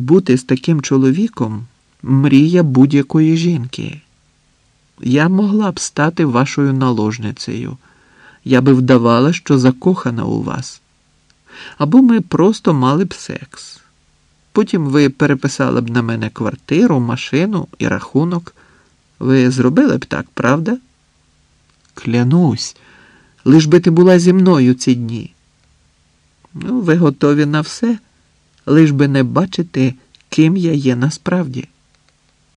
Бути з таким чоловіком мрія будь-якої жінки. Я могла б стати вашою наложницею. Я би вдавала, що закохана у вас. Або ми просто мали б секс. Потім ви переписали б на мене квартиру, машину і рахунок. Ви зробили б так, правда? Клянусь, лиш би ти була зі мною ці дні. Ну, ви готові на все, лиш би не бачити, ким я є насправді.